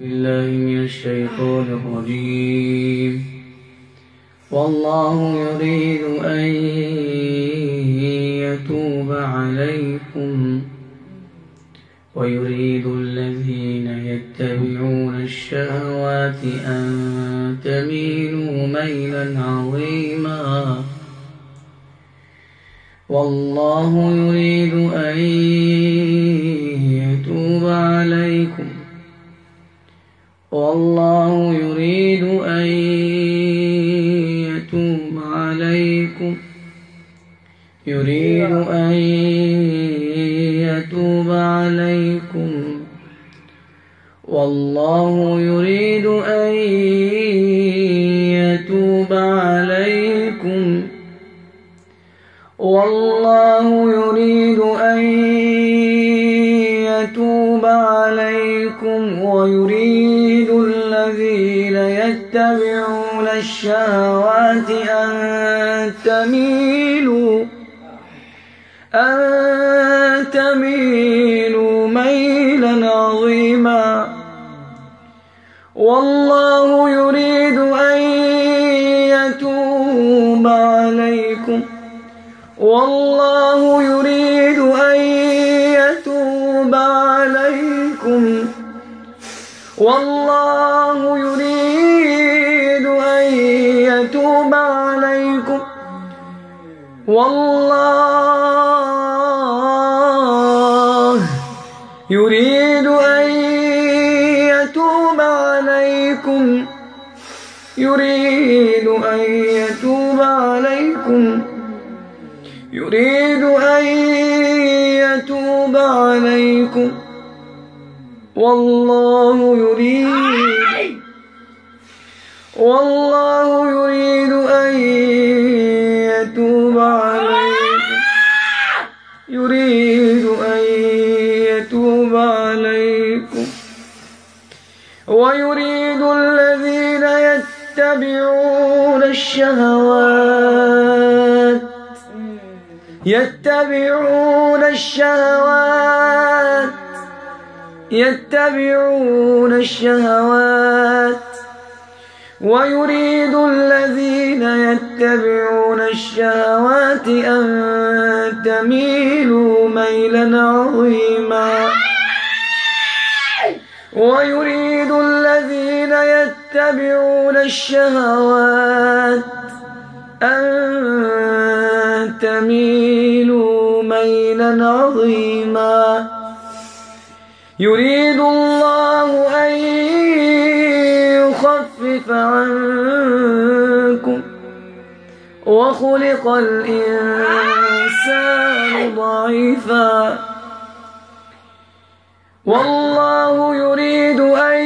بالله من الشيطان الرجيم. والله يريد أن يتوب عليكم ويريد الذين يتبعون الشهوات أن تميلوا ميلا عظيما. والله يريد أن يتوب عليكم والله يريد أن يتوب عليكم. يريد أن يتوب عليكم. والله يريد أن الذين يتبعون الشهوات أن تميلوا أن تميلوا ميلا عظيما. والله يريد أن يتوب عليكم. والله يريد أن يتوب عليكم والله يريد أن يتوب عليكم. والله يريد أن يتوب عليكم. يريد أن يتوب عليكم. يريد أن يتوب عليكم. والله يريد والله يريد أن يتوب عليكم. يريد أن يتوب عليكم. ويريد الذين يتبعون الشهوات. يتبعون الشهوات. يتبعون الشهوات ويريد الذين يتبعون الشهوات أن تميلوا ميلا عظيما. ويريد الذين يتبعون الشهوات أن تميلوا ميلا عظيما. يريد الله أن يخفف عنكم وخلق الإنسان ضعيفا. والله يريد أن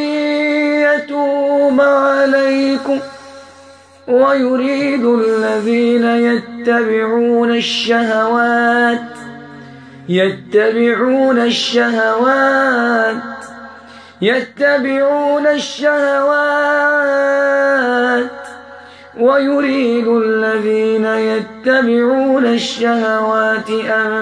يتوب عليكم ويريد الذين يتبعون الشهوات يتبعون الشهوات. يتبعون الشهوات. ويريد الذين يتبعون الشهوات أن